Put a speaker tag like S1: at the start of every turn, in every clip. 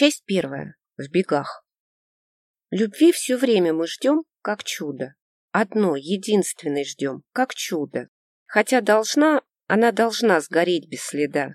S1: Часть первая. В бегах. Любви все время мы ждем, как чудо. Одно, единственное ждем, как чудо. Хотя должна, она должна сгореть без следа.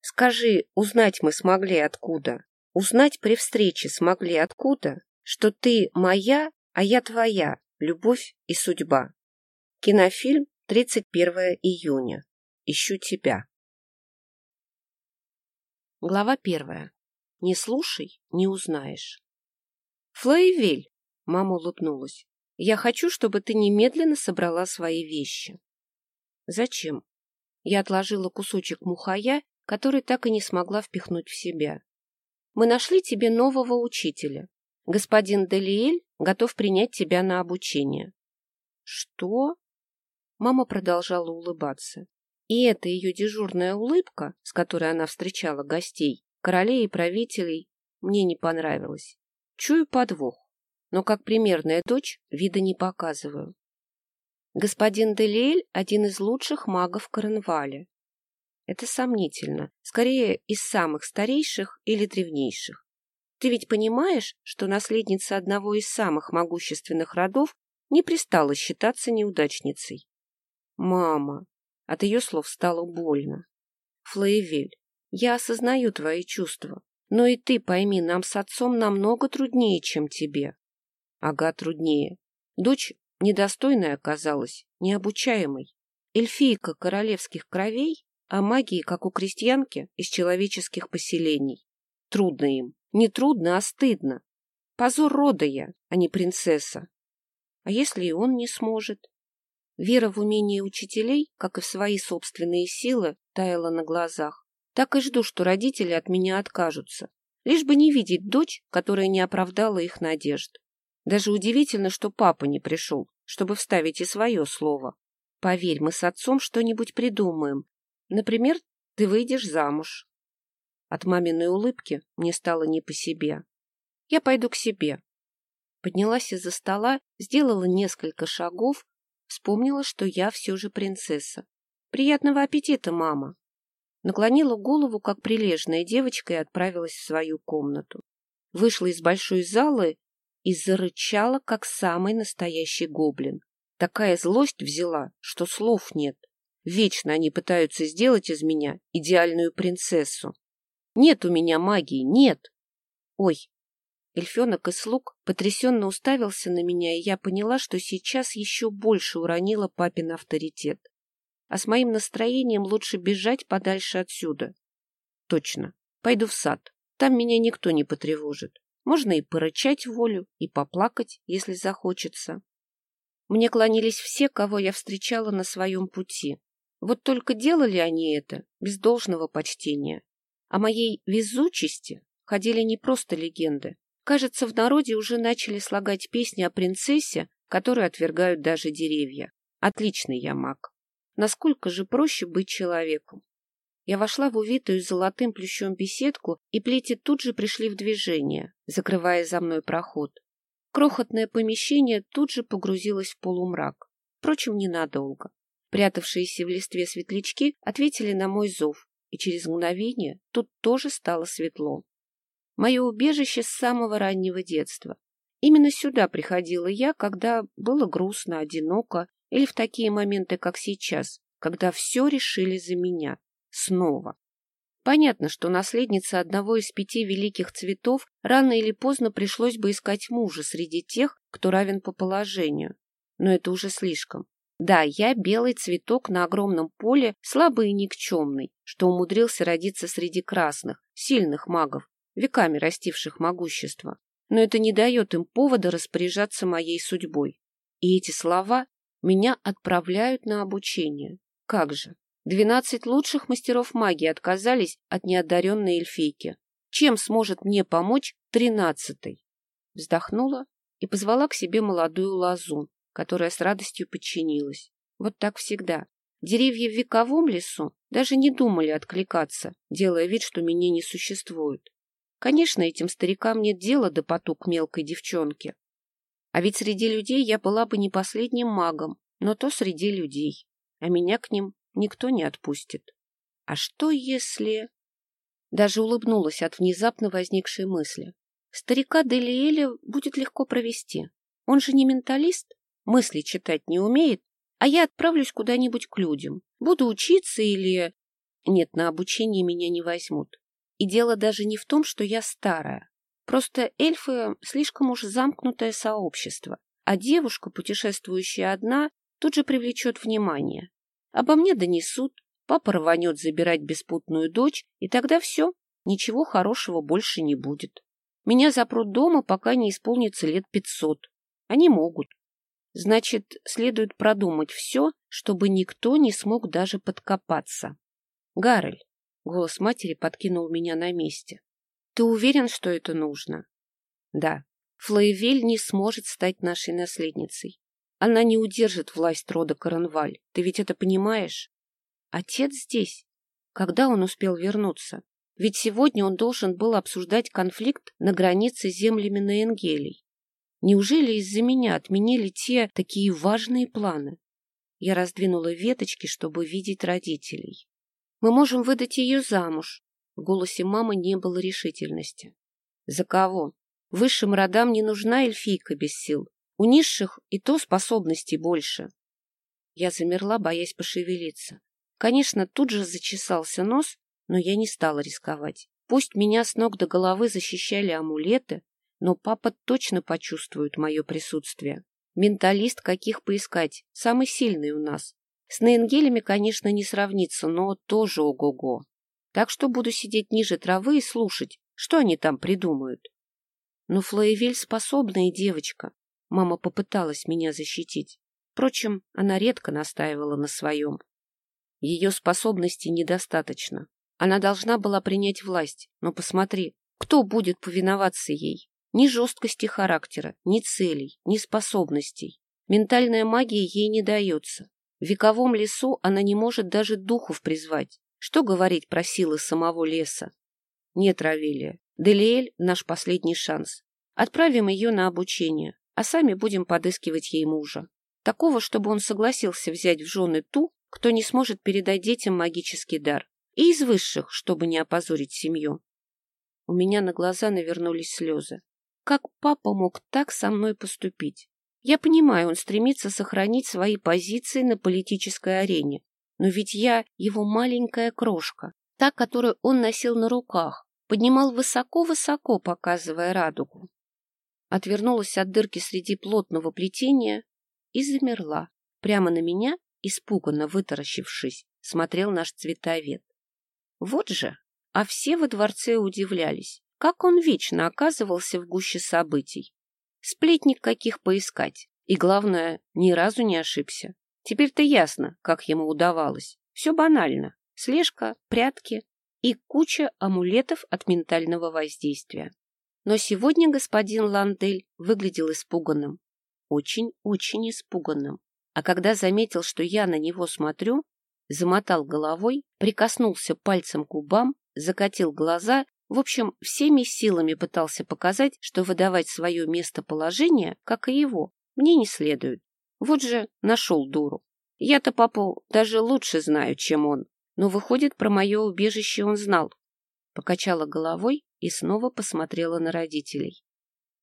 S1: Скажи, узнать мы смогли откуда? Узнать при встрече смогли откуда? Что ты моя, а я твоя, любовь и судьба. Кинофильм 31 июня. Ищу тебя. Глава первая. Не слушай, не узнаешь. Флоевель, мама улыбнулась, я хочу, чтобы ты немедленно собрала свои вещи. Зачем? Я отложила кусочек мухая, который так и не смогла впихнуть в себя. Мы нашли тебе нового учителя. Господин Делиэль готов принять тебя на обучение. Что? Мама продолжала улыбаться. И эта ее дежурная улыбка, с которой она встречала гостей, королей и правителей, мне не понравилась. Чую подвох, но как примерная дочь вида не показываю. Господин Делиэль — один из лучших магов Корнвале. Это сомнительно, скорее из самых старейших или древнейших. Ты ведь понимаешь, что наследница одного из самых могущественных родов не пристала считаться неудачницей? Мама, от ее слов стало больно. Флоевель, я осознаю твои чувства, но и ты пойми, нам с отцом намного труднее, чем тебе. Ага, труднее. Дочь недостойная оказалась, необучаемой. Эльфийка королевских кровей, а магии, как у крестьянки, из человеческих поселений. Трудно им. Не трудно, а стыдно. Позор рода я, а не принцесса. А если и он не сможет? Вера в умение учителей, как и в свои собственные силы, таяла на глазах. Так и жду, что родители от меня откажутся, лишь бы не видеть дочь, которая не оправдала их надежд. Даже удивительно, что папа не пришел, чтобы вставить и свое слово. Поверь, мы с отцом что-нибудь придумаем. Например, ты выйдешь замуж. От маминой улыбки мне стало не по себе. Я пойду к себе. Поднялась из-за стола, сделала несколько шагов, вспомнила, что я все же принцесса. Приятного аппетита, мама! Наклонила голову, как прилежная девочка, и отправилась в свою комнату. Вышла из большой залы и зарычала, как самый настоящий гоблин. Такая злость взяла, что слов нет. Вечно они пытаются сделать из меня идеальную принцессу. Нет у меня магии, нет. Ой, эльфенок и слуг потрясенно уставился на меня, и я поняла, что сейчас еще больше уронила папин авторитет. А с моим настроением лучше бежать подальше отсюда. Точно. Пойду в сад. Там меня никто не потревожит. Можно и порычать волю, и поплакать, если захочется. Мне клонились все, кого я встречала на своем пути. Вот только делали они это без должного почтения. О моей везучести ходили не просто легенды. Кажется, в народе уже начали слагать песни о принцессе, которую отвергают даже деревья. Отличный я маг. Насколько же проще быть человеку? Я вошла в увитую золотым плющом беседку, и плети тут же пришли в движение, закрывая за мной проход. Крохотное помещение тут же погрузилось в полумрак. Впрочем, ненадолго. Прятавшиеся в листве светлячки ответили на мой зов, и через мгновение тут тоже стало светло. Мое убежище с самого раннего детства. Именно сюда приходила я, когда было грустно, одиноко или в такие моменты, как сейчас, когда все решили за меня. Снова. Понятно, что наследница одного из пяти великих цветов рано или поздно пришлось бы искать мужа среди тех, кто равен по положению. Но это уже слишком. Да, я белый цветок на огромном поле, слабый и никчемный, что умудрился родиться среди красных, сильных магов, веками растивших могущество. Но это не дает им повода распоряжаться моей судьбой. И эти слова меня отправляют на обучение. Как же? Двенадцать лучших мастеров магии отказались от неодаренной эльфийки. Чем сможет мне помочь тринадцатый? Вздохнула и позвала к себе молодую лозу, которая с радостью подчинилась. Вот так всегда. Деревья в вековом лесу даже не думали откликаться, делая вид, что меня не существует. Конечно, этим старикам нет дела до потуг мелкой девчонки, а ведь среди людей я была бы не последним магом, но то среди людей. А меня к ним никто не отпустит. А что если... Даже улыбнулась от внезапно возникшей мысли. Старика Делиэля будет легко провести. Он же не менталист, мысли читать не умеет, а я отправлюсь куда-нибудь к людям. Буду учиться или... Нет, на обучение меня не возьмут. И дело даже не в том, что я старая. Просто эльфы слишком уж замкнутое сообщество, а девушка, путешествующая одна, тут же привлечет внимание. Обо мне донесут, папа рванет забирать беспутную дочь, и тогда все, ничего хорошего больше не будет. Меня запрут дома, пока не исполнится лет пятьсот. Они могут. Значит, следует продумать все, чтобы никто не смог даже подкопаться. Гарель, голос матери подкинул меня на месте. Ты уверен, что это нужно? Да. Флоевель не сможет стать нашей наследницей. Она не удержит власть рода Коронваль. Ты ведь это понимаешь? Отец здесь. Когда он успел вернуться? Ведь сегодня он должен был обсуждать конфликт на границе с землями на Энгелей. Неужели из-за меня отменили те такие важные планы? Я раздвинула веточки, чтобы видеть родителей. Мы можем выдать ее замуж. В голосе мамы не было решительности. За кого? Высшим родам не нужна эльфийка без сил. У низших и то способностей больше. Я замерла, боясь пошевелиться. Конечно, тут же зачесался нос, но я не стала рисковать. Пусть меня с ног до головы защищали амулеты, но папа точно почувствует мое присутствие. Менталист каких поискать, самый сильный у нас. С Нейнгелями, конечно, не сравнится, но тоже ого-го. Так что буду сидеть ниже травы и слушать, что они там придумают. Но Флоевель способная девочка. Мама попыталась меня защитить. Впрочем, она редко настаивала на своем. Ее способностей недостаточно. Она должна была принять власть, но посмотри, кто будет повиноваться ей? Ни жесткости характера, ни целей, ни способностей. Ментальная магия ей не дается. В вековом лесу она не может даже духов призвать. Что говорить про силы самого леса? Нет, Равелия, Делиэль — наш последний шанс. Отправим ее на обучение, а сами будем подыскивать ей мужа. Такого, чтобы он согласился взять в жены ту, кто не сможет передать детям магический дар. И из высших, чтобы не опозорить семью. У меня на глаза навернулись слезы. Как папа мог так со мной поступить? Я понимаю, он стремится сохранить свои позиции на политической арене. Но ведь я его маленькая крошка, та, которую он носил на руках, поднимал высоко-высоко, показывая радугу. Отвернулась от дырки среди плотного плетения и замерла. Прямо на меня, испуганно вытаращившись, смотрел наш цветовед. Вот же, а все во дворце удивлялись. Как он вечно оказывался в гуще событий. Сплетник каких поискать. И главное, ни разу не ошибся. Теперь-то ясно, как ему удавалось. Все банально. Слежка, прятки и куча амулетов от ментального воздействия. Но сегодня господин Ландель выглядел испуганным. Очень-очень испуганным. А когда заметил, что я на него смотрю, замотал головой, прикоснулся пальцем к губам, закатил глаза в общем, всеми силами пытался показать, что выдавать свое местоположение, как и его, мне не следует. Вот же нашел дуру. Я-то папу даже лучше знаю, чем он. Но, выходит, про мое убежище он знал. Покачала головой и снова посмотрела на родителей.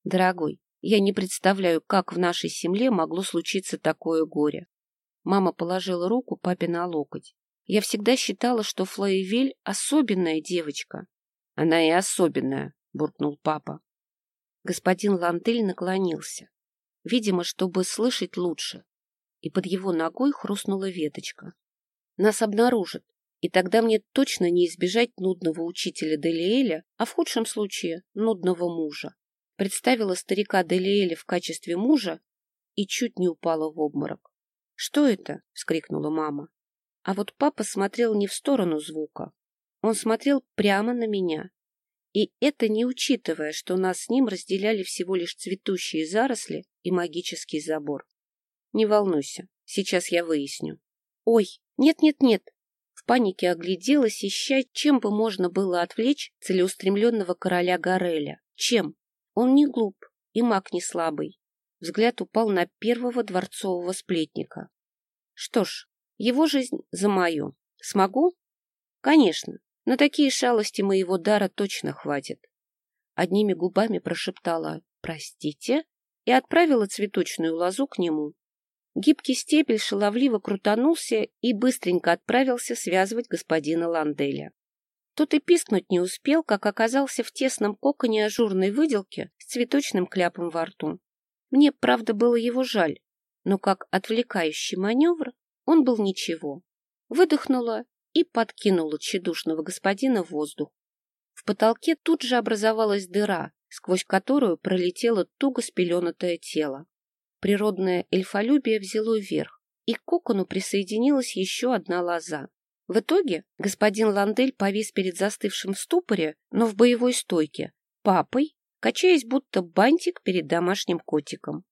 S1: Дорогой, я не представляю, как в нашей семье могло случиться такое горе. Мама положила руку папе на локоть. Я всегда считала, что Флоевель — особенная девочка, она и особенная, буркнул папа. Господин Лантель наклонился, видимо, чтобы слышать лучше, и под его ногой хрустнула веточка. Нас обнаружат, и тогда мне точно не избежать нудного учителя Делиэля, а в худшем случае нудного мужа. Представила старика Делиэля в качестве мужа и чуть не упала в обморок. — Что это? — вскрикнула мама. А вот папа смотрел не в сторону звука, он смотрел прямо на меня. И это не учитывая, что нас с ним разделяли всего лишь цветущие заросли и магический забор. Не волнуйся, сейчас я выясню. Ой, нет-нет-нет. В панике огляделась, ища, чем бы можно было отвлечь целеустремленного короля Гореля. Чем? Он не глуп и маг не слабый. Взгляд упал на первого дворцового сплетника. Что ж, его жизнь за мою. Смогу? Конечно, На такие шалости моего дара точно хватит. Одними губами прошептала «Простите» и отправила цветочную лозу к нему. Гибкий стебель шаловливо крутанулся и быстренько отправился связывать господина Ланделя. Тот и пискнуть не успел, как оказался в тесном коконе ажурной выделки с цветочным кляпом во рту. Мне, правда, было его жаль, но как отвлекающий маневр он был ничего. Выдохнула и подкинула тщедушного господина в воздух. В потолке тут же образовалась дыра, сквозь которую пролетело туго спеленатое тело. Природное эльфолюбие взяло вверх, и к кокону присоединилась еще одна лоза. В итоге господин Ландель повис перед застывшим в ступоре, но в боевой стойке, папой, качаясь будто бантик перед домашним котиком.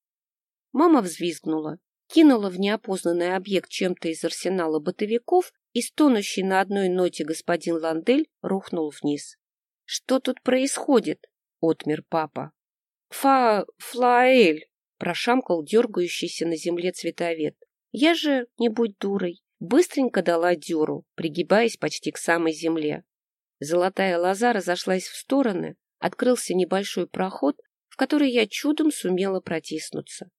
S1: Мама взвизгнула, кинула в неопознанный объект чем-то из арсенала бытовиков, и стонущий на одной ноте господин Ландель рухнул вниз. — Что тут происходит? — отмер папа. — Фа... Флаэль! — прошамкал дергающийся на земле цветовед. — Я же, не будь дурой, быстренько дала дёру, пригибаясь почти к самой земле. Золотая лоза разошлась в стороны, открылся небольшой проход, в который я чудом сумела протиснуться.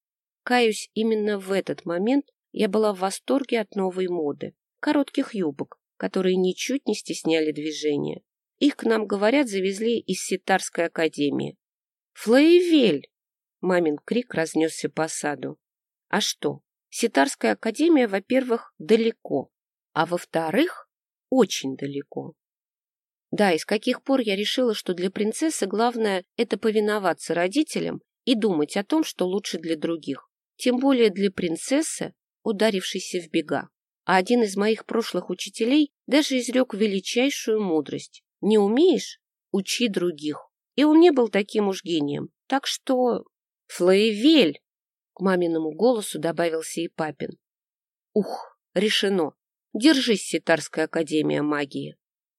S1: Каюсь, именно в этот момент я была в восторге от новой моды, коротких юбок, которые ничуть не стесняли движения. Их, к нам, говорят, завезли из Ситарской академии. «Флоевель!» — мамин крик разнесся по саду. «А что, Ситарская академия, во-первых, далеко, а во-вторых, очень далеко. Да, и с каких пор я решила, что для принцессы главное – это повиноваться родителям и думать о том, что лучше для других. Тем более для принцессы, ударившейся в бега. А один из моих прошлых учителей даже изрек величайшую мудрость. Не умеешь – учи других. И он не был таким уж гением. Так что... Флоевель! К маминому голосу добавился и папин. Ух, решено. Держись, Ситарская академия магии.